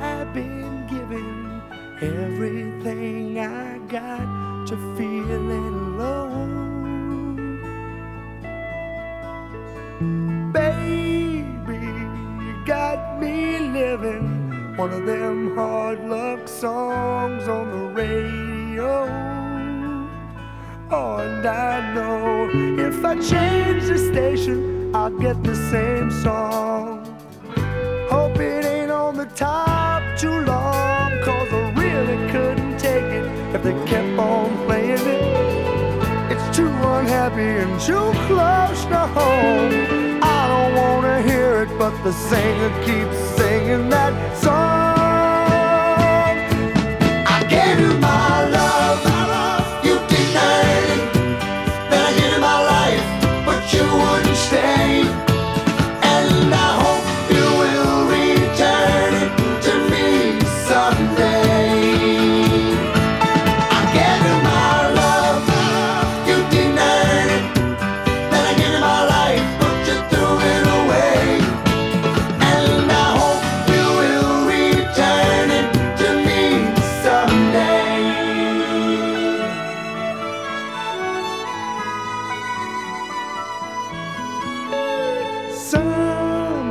I've been giving everything I got to feeling alone, Baby, you got me living one of them hard luck songs on the radio. Oh, and I know if I change the station, I'll get the same song. If they kept on playing it. It's too unhappy and too close to home. I don't wanna hear it, but the singer keeps singing that song.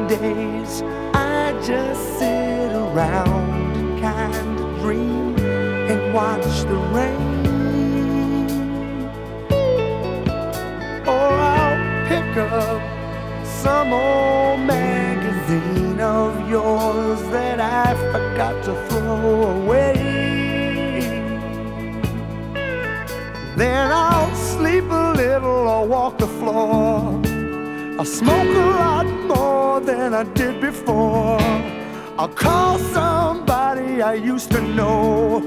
Days I just sit around and kind of dream and watch the rain. Or I'll pick up some old magazine of yours that I forgot to throw away. Then I'll sleep a little or walk the floor. I'll smoke a lot more than I did before. I'll call somebody I used to know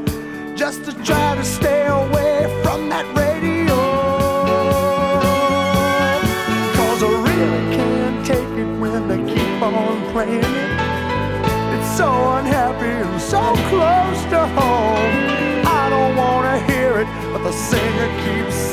just to try to stay away from that radio. Cause I really can't take it when they keep on playing it. It's so unhappy and so close to home. I don't wanna hear it, but the singer keeps